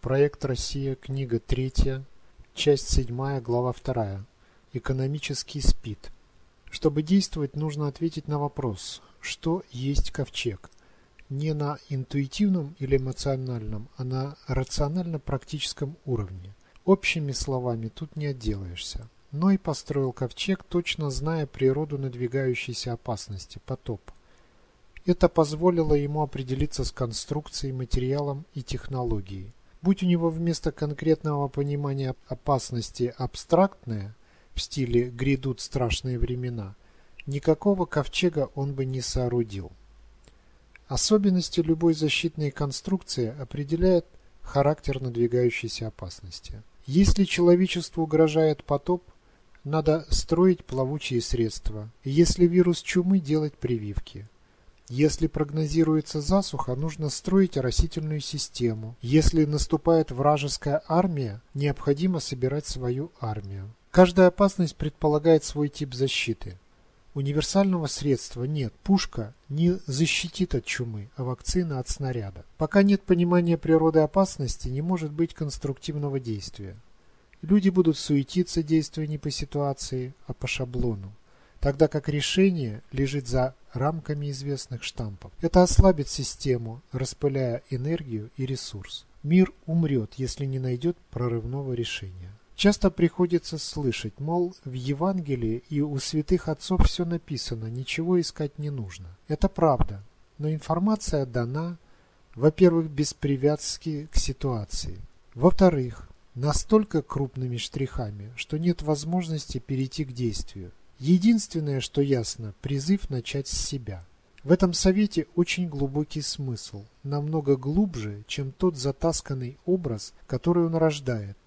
Проект «Россия», книга 3, часть 7, глава 2. Экономический СПИД. Чтобы действовать, нужно ответить на вопрос, что есть ковчег. Не на интуитивном или эмоциональном, а на рационально-практическом уровне. Общими словами тут не отделаешься. Ной построил ковчег, точно зная природу надвигающейся опасности – потоп. Это позволило ему определиться с конструкцией, материалом и технологией. Будь у него вместо конкретного понимания опасности абстрактное, в стиле «грядут страшные времена», никакого ковчега он бы не соорудил. Особенности любой защитной конструкции определяют характер надвигающейся опасности. Если человечеству угрожает потоп, надо строить плавучие средства. Если вирус чумы, делать прививки. Если прогнозируется засуха, нужно строить оросительную систему. Если наступает вражеская армия, необходимо собирать свою армию. Каждая опасность предполагает свой тип защиты. Универсального средства нет. Пушка не защитит от чумы, а вакцина от снаряда. Пока нет понимания природы опасности, не может быть конструктивного действия. Люди будут суетиться, действуя не по ситуации, а по шаблону тогда как решение лежит за рамками известных штампов. Это ослабит систему, распыляя энергию и ресурс. Мир умрет, если не найдет прорывного решения. Часто приходится слышать, мол, в Евангелии и у святых отцов все написано, ничего искать не нужно. Это правда, но информация дана, во-первых, без привязки к ситуации. Во-вторых, настолько крупными штрихами, что нет возможности перейти к действию. Единственное, что ясно, призыв начать с себя. В этом совете очень глубокий смысл, намного глубже, чем тот затасканный образ, который он рождает.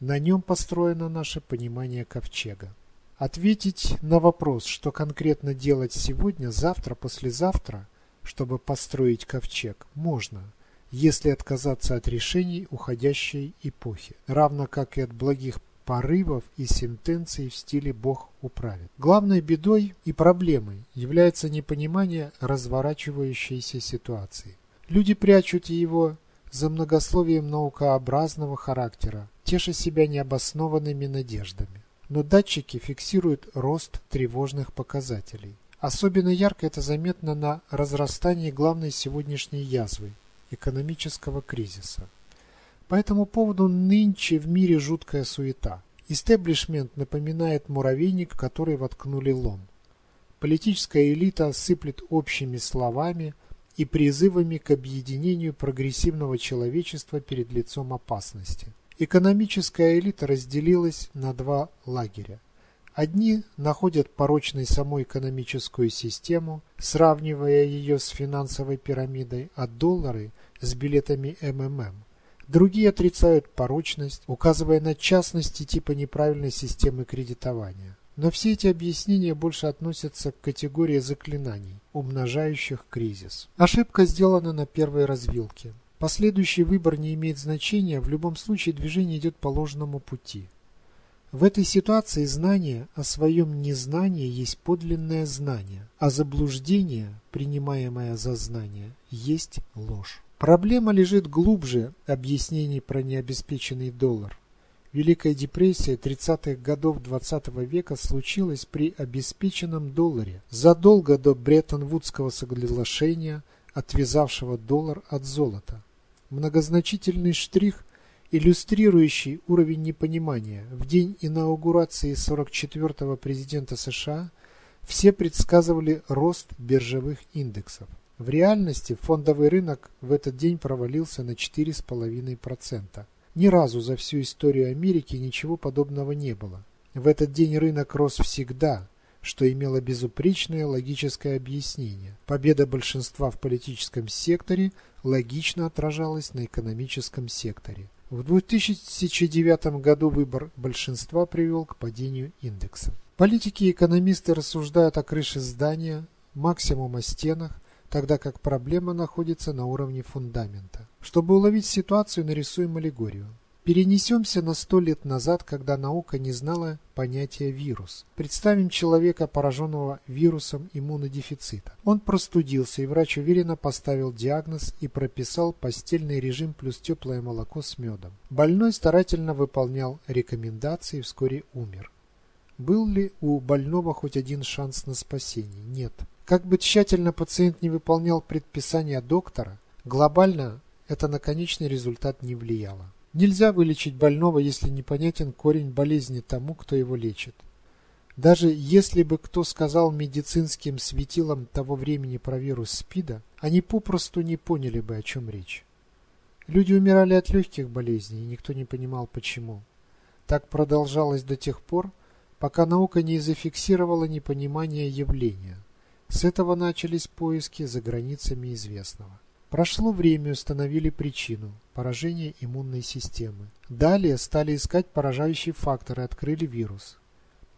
На нем построено наше понимание ковчега. Ответить на вопрос, что конкретно делать сегодня, завтра, послезавтра, чтобы построить ковчег, можно, если отказаться от решений уходящей эпохи, равно как и от благих порывов и сентенций в стиле «Бог управит». Главной бедой и проблемой является непонимание разворачивающейся ситуации. Люди прячут его за многословием наукообразного характера, теша себя необоснованными надеждами. Но датчики фиксируют рост тревожных показателей. Особенно ярко это заметно на разрастании главной сегодняшней язвы – экономического кризиса. По этому поводу нынче в мире жуткая суета. Истеблишмент напоминает муравейник, который воткнули лом. Политическая элита сыплет общими словами и призывами к объединению прогрессивного человечества перед лицом опасности. Экономическая элита разделилась на два лагеря. Одни находят порочной саму экономическую систему, сравнивая ее с финансовой пирамидой, а доллары с билетами МММ. Другие отрицают порочность, указывая на частности типа неправильной системы кредитования. Но все эти объяснения больше относятся к категории заклинаний, умножающих кризис. Ошибка сделана на первой развилке. Последующий выбор не имеет значения, в любом случае движение идет по ложному пути. В этой ситуации знание о своем незнании есть подлинное знание, а заблуждение, принимаемое за знание, есть ложь. Проблема лежит глубже объяснений про необеспеченный доллар. Великая депрессия 30-х годов XX -го века случилась при обеспеченном долларе задолго до Бреттон-Вудского соглашения, отвязавшего доллар от золота. Многозначительный штрих, иллюстрирующий уровень непонимания. В день инаугурации 44-го президента США все предсказывали рост биржевых индексов. В реальности фондовый рынок в этот день провалился на 4,5%. Ни разу за всю историю Америки ничего подобного не было. В этот день рынок рос всегда, что имело безупречное логическое объяснение. Победа большинства в политическом секторе логично отражалась на экономическом секторе. В 2009 году выбор большинства привел к падению индекса. Политики и экономисты рассуждают о крыше здания, максимум о стенах, тогда как проблема находится на уровне фундамента. Чтобы уловить ситуацию, нарисуем аллегорию. Перенесемся на сто лет назад, когда наука не знала понятия вирус. Представим человека, пораженного вирусом иммунодефицита. Он простудился, и врач уверенно поставил диагноз и прописал постельный режим плюс теплое молоко с медом. Больной старательно выполнял рекомендации и вскоре умер. Был ли у больного хоть один шанс на спасение? Нет. Как бы тщательно пациент не выполнял предписания доктора, глобально это на конечный результат не влияло. Нельзя вылечить больного, если непонятен корень болезни тому, кто его лечит. Даже если бы кто сказал медицинским светилам того времени про вирус СПИДа, они попросту не поняли бы, о чем речь. Люди умирали от легких болезней, и никто не понимал почему. Так продолжалось до тех пор, пока наука не зафиксировала непонимание явления. С этого начались поиски за границами известного. Прошло время, установили причину – поражение иммунной системы. Далее стали искать поражающий фактор и открыли вирус.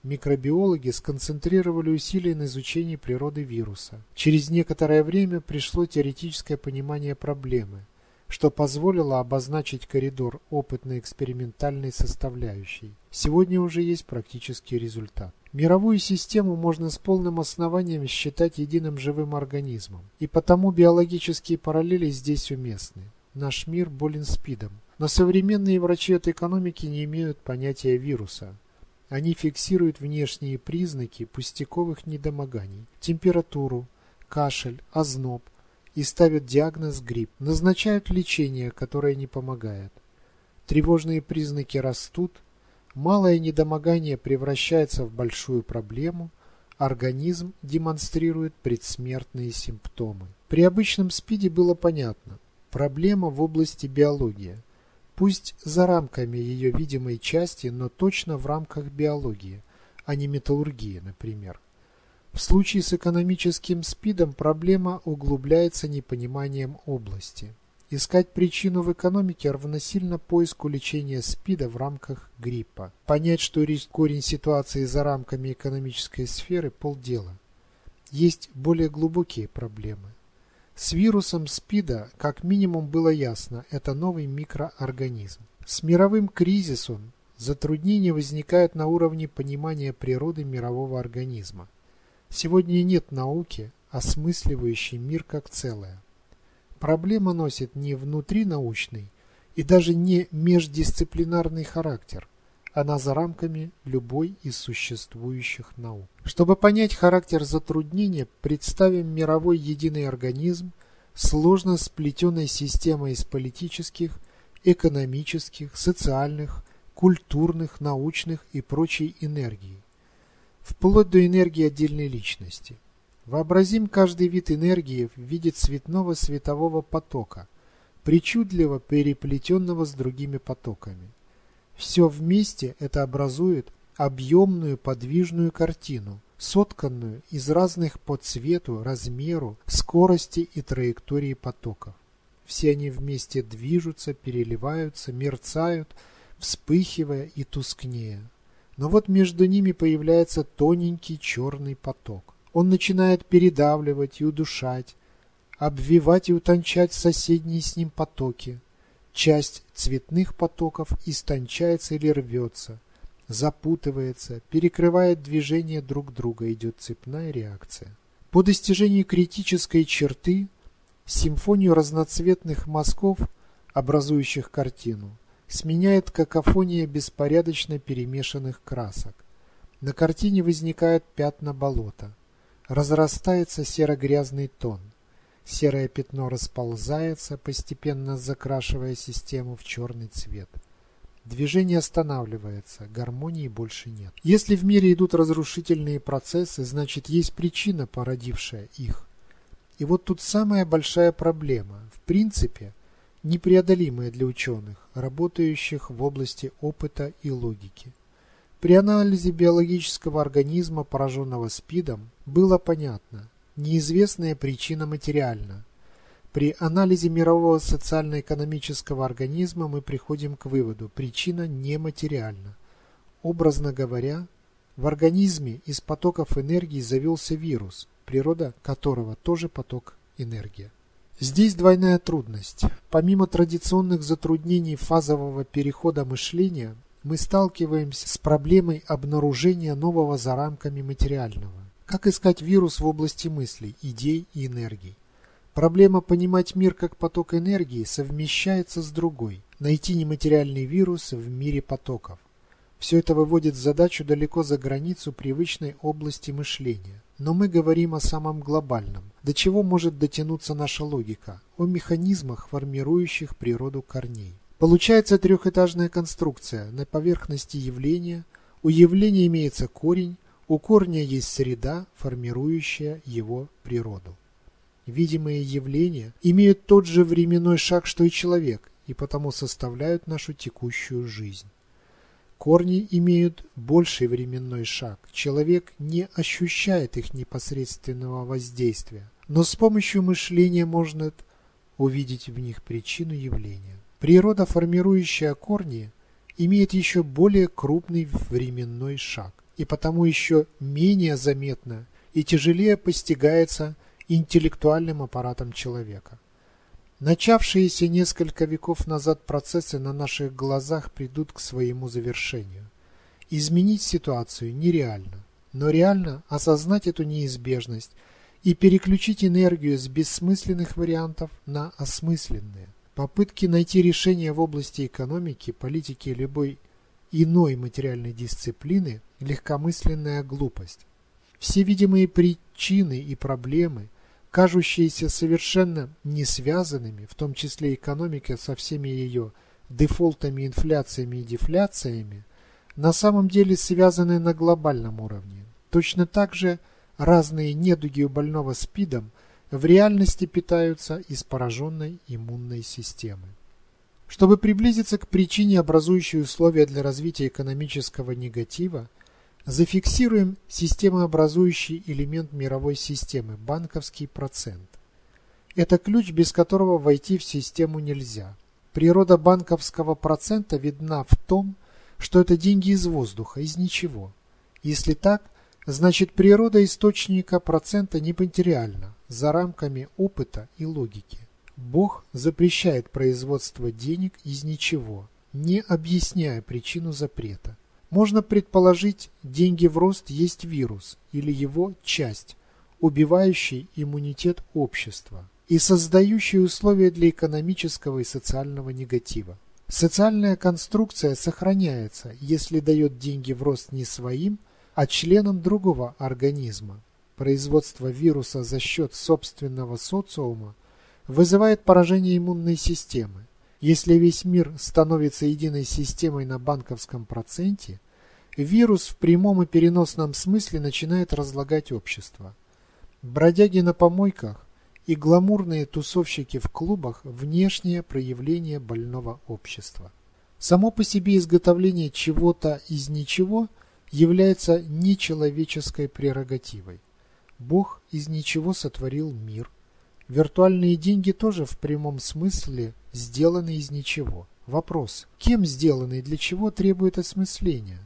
Микробиологи сконцентрировали усилия на изучении природы вируса. Через некоторое время пришло теоретическое понимание проблемы, что позволило обозначить коридор опытно-экспериментальной составляющей. Сегодня уже есть практический результат. Мировую систему можно с полным основанием считать единым живым организмом, и потому биологические параллели здесь уместны. Наш мир болен СПИДом, но современные врачи от экономики не имеют понятия вируса. Они фиксируют внешние признаки пустяковых недомоганий, температуру, кашель, озноб и ставят диагноз грипп, назначают лечение, которое не помогает. Тревожные признаки растут, Малое недомогание превращается в большую проблему, организм демонстрирует предсмертные симптомы. При обычном СПИДе было понятно, проблема в области биологии. Пусть за рамками ее видимой части, но точно в рамках биологии, а не металлургии, например. В случае с экономическим СПИДом проблема углубляется непониманием области. Искать причину в экономике равносильно поиску лечения СПИДа в рамках гриппа. Понять, что корень ситуации за рамками экономической сферы – полдела. Есть более глубокие проблемы. С вирусом СПИДа как минимум было ясно – это новый микроорганизм. С мировым кризисом затруднения возникают на уровне понимания природы мирового организма. Сегодня нет науки, осмысливающей мир как целое. Проблема носит не внутринаучный и даже не междисциплинарный характер. Она за рамками любой из существующих наук. Чтобы понять характер затруднения, представим мировой единый организм, сложно сплетенной системой из политических, экономических, социальных, культурных, научных и прочей энергии, вплоть до энергии отдельной личности. Вообразим каждый вид энергии в виде цветного светового потока, причудливо переплетенного с другими потоками. Все вместе это образует объемную подвижную картину, сотканную из разных по цвету, размеру, скорости и траектории потоков. Все они вместе движутся, переливаются, мерцают, вспыхивая и тускнея. Но вот между ними появляется тоненький черный поток. Он начинает передавливать и удушать, обвивать и утончать соседние с ним потоки. Часть цветных потоков истончается или рвется, запутывается, перекрывает движение друг друга, идет цепная реакция. По достижении критической черты симфонию разноцветных мазков, образующих картину, сменяет какофония беспорядочно перемешанных красок. На картине возникают пятна болота разрастается серо-грязный тон. Серое пятно расползается, постепенно закрашивая систему в черный цвет. Движение останавливается, гармонии больше нет. Если в мире идут разрушительные процессы, значит есть причина, породившая их. И вот тут самая большая проблема, в принципе, непреодолимая для ученых, работающих в области опыта и логики. При анализе биологического организма, пораженного СПИДом, было понятно, неизвестная причина материальна. При анализе мирового социально-экономического организма мы приходим к выводу, причина нематериальна. Образно говоря, в организме из потоков энергии завелся вирус, природа которого тоже поток энергии. Здесь двойная трудность. Помимо традиционных затруднений фазового перехода мышления, мы сталкиваемся с проблемой обнаружения нового за рамками материального. Как искать вирус в области мыслей, идей и энергий? Проблема понимать мир как поток энергии совмещается с другой – найти нематериальный вирус в мире потоков. Все это выводит задачу далеко за границу привычной области мышления. Но мы говорим о самом глобальном. До чего может дотянуться наша логика? О механизмах, формирующих природу корней. Получается трехэтажная конструкция. На поверхности явления. У явления имеется корень. У корня есть среда, формирующая его природу. Видимые явления имеют тот же временной шаг, что и человек, и потому составляют нашу текущую жизнь. Корни имеют больший временной шаг. Человек не ощущает их непосредственного воздействия, но с помощью мышления можно увидеть в них причину явления. Природа, формирующая корни, имеет еще более крупный временной шаг, и потому еще менее заметно и тяжелее постигается интеллектуальным аппаратом человека. Начавшиеся несколько веков назад процессы на наших глазах придут к своему завершению. Изменить ситуацию нереально, но реально осознать эту неизбежность и переключить энергию с бессмысленных вариантов на осмысленные. Попытки найти решение в области экономики, политики и любой иной материальной дисциплины – легкомысленная глупость. Все видимые причины и проблемы – кажущиеся совершенно не связанными, в том числе экономика со всеми ее дефолтами, инфляциями и дефляциями, на самом деле связаны на глобальном уровне. Точно так же разные недуги у больного СПИДом в реальности питаются из пораженной иммунной системы. Чтобы приблизиться к причине, образующей условия для развития экономического негатива, Зафиксируем системообразующий элемент мировой системы – банковский процент. Это ключ, без которого войти в систему нельзя. Природа банковского процента видна в том, что это деньги из воздуха, из ничего. Если так, значит природа источника процента нематериальна, за рамками опыта и логики. Бог запрещает производство денег из ничего, не объясняя причину запрета. Можно предположить, деньги в рост есть вирус или его часть, убивающий иммунитет общества и создающий условия для экономического и социального негатива. Социальная конструкция сохраняется, если дает деньги в рост не своим, а членам другого организма. Производство вируса за счет собственного социума вызывает поражение иммунной системы. Если весь мир становится единой системой на банковском проценте, вирус в прямом и переносном смысле начинает разлагать общество. Бродяги на помойках и гламурные тусовщики в клубах – внешнее проявление больного общества. Само по себе изготовление чего-то из ничего является нечеловеческой прерогативой. Бог из ничего сотворил мир – Виртуальные деньги тоже в прямом смысле сделаны из ничего. Вопрос, кем сделаны и для чего требует осмысления?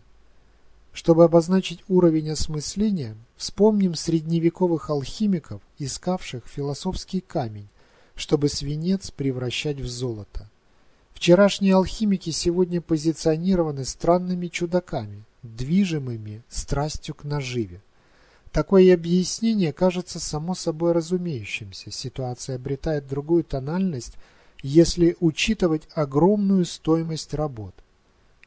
Чтобы обозначить уровень осмысления, вспомним средневековых алхимиков, искавших философский камень, чтобы свинец превращать в золото. Вчерашние алхимики сегодня позиционированы странными чудаками, движимыми страстью к наживе. Такое объяснение кажется само собой разумеющимся. Ситуация обретает другую тональность, если учитывать огромную стоимость работ.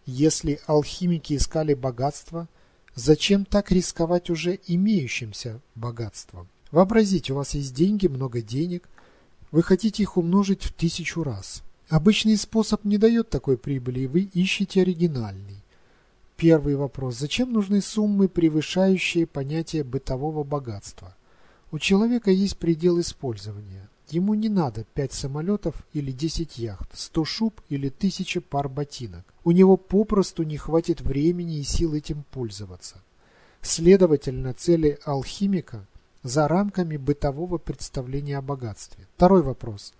Если алхимики искали богатство, зачем так рисковать уже имеющимся богатством? Вообразите, у вас есть деньги, много денег, вы хотите их умножить в тысячу раз. Обычный способ не дает такой прибыли, и вы ищете оригинальный. Первый вопрос. Зачем нужны суммы, превышающие понятие бытового богатства? У человека есть предел использования. Ему не надо 5 самолетов или 10 яхт, 100 шуб или 1000 пар ботинок. У него попросту не хватит времени и сил этим пользоваться. Следовательно, цели алхимика за рамками бытового представления о богатстве. Второй вопрос.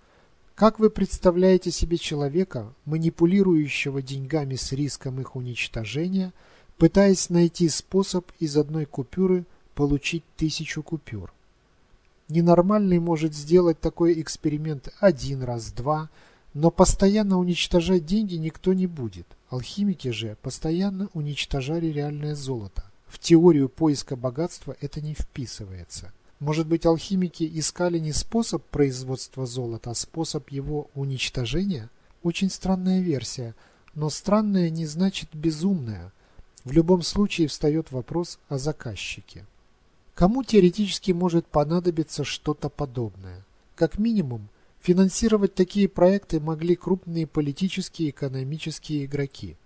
Как вы представляете себе человека, манипулирующего деньгами с риском их уничтожения, пытаясь найти способ из одной купюры получить тысячу купюр? Ненормальный может сделать такой эксперимент один раз, два, но постоянно уничтожать деньги никто не будет. Алхимики же постоянно уничтожали реальное золото. В теорию поиска богатства это не вписывается. Может быть, алхимики искали не способ производства золота, а способ его уничтожения? Очень странная версия, но странная не значит безумная. В любом случае встает вопрос о заказчике. Кому теоретически может понадобиться что-то подобное? Как минимум, финансировать такие проекты могли крупные политические и экономические игроки.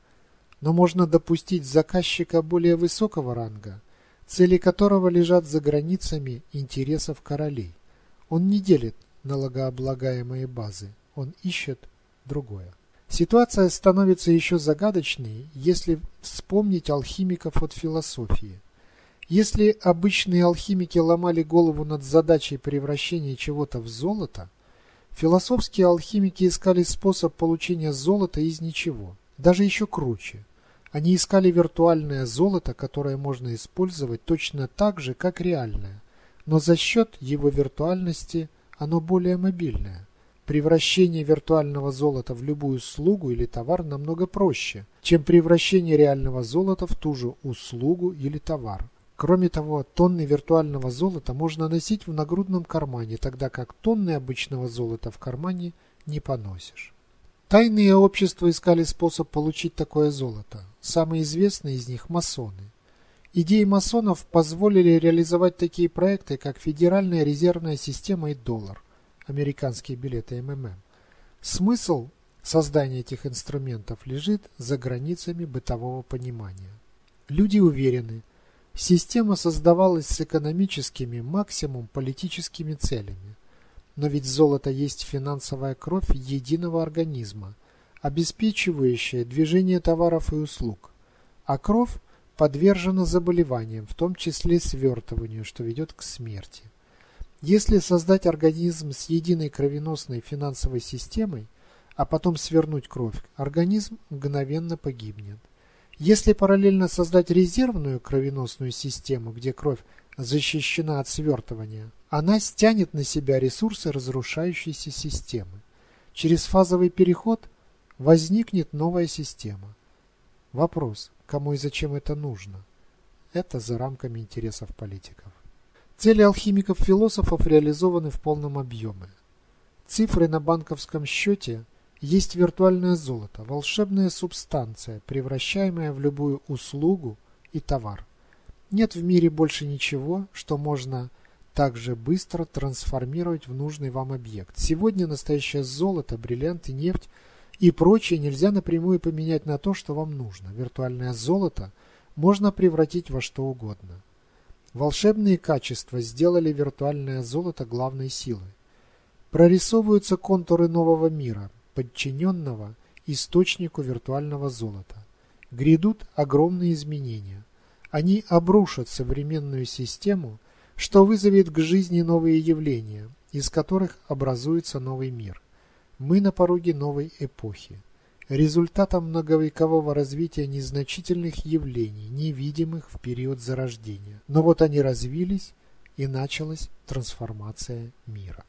Но можно допустить заказчика более высокого ранга – цели которого лежат за границами интересов королей. Он не делит налогооблагаемые базы, он ищет другое. Ситуация становится еще загадочнее, если вспомнить алхимиков от философии. Если обычные алхимики ломали голову над задачей превращения чего-то в золото, философские алхимики искали способ получения золота из ничего, даже еще круче – они искали виртуальное золото, которое можно использовать точно так же, как реальное, но за счет его виртуальности оно более мобильное. Превращение виртуального золота в любую услугу или товар намного проще, чем превращение реального золота в ту же услугу или товар. Кроме того, тонны виртуального золота можно носить в нагрудном кармане, тогда как тонны обычного золота в кармане не поносишь. Тайные общества искали способ получить такое золото. Самые известные из них – масоны. Идеи масонов позволили реализовать такие проекты, как Федеральная резервная система и доллар, американские билеты МММ. Смысл создания этих инструментов лежит за границами бытового понимания. Люди уверены, система создавалась с экономическими, максимум политическими целями. Но ведь золото есть финансовая кровь единого организма, обеспечивающая движение товаров и услуг. А кровь подвержена заболеваниям, в том числе свертыванию, что ведет к смерти. Если создать организм с единой кровеносной финансовой системой, а потом свернуть кровь, организм мгновенно погибнет. Если параллельно создать резервную кровеносную систему, где кровь защищена от свертывания, она стянет на себя ресурсы разрушающейся системы. Через фазовый переход возникнет новая система. Вопрос, кому и зачем это нужно? Это за рамками интересов политиков. Цели алхимиков-философов реализованы в полном объеме. Цифры на банковском счете есть виртуальное золото, волшебная субстанция, превращаемая в любую услугу и товар. Нет в мире больше ничего, что можно также быстро трансформировать в нужный вам объект. Сегодня настоящее золото, бриллианты, нефть и прочее нельзя напрямую поменять на то, что вам нужно. Виртуальное золото можно превратить во что угодно. Волшебные качества сделали виртуальное золото главной силой. Прорисовываются контуры нового мира, подчиненного источнику виртуального золота. Грядут огромные изменения. Они обрушат современную систему – что вызовет к жизни новые явления, из которых образуется новый мир. Мы на пороге новой эпохи. Результатом многовекового развития незначительных явлений, невидимых в период зарождения. Но вот они развились, и началась трансформация мира.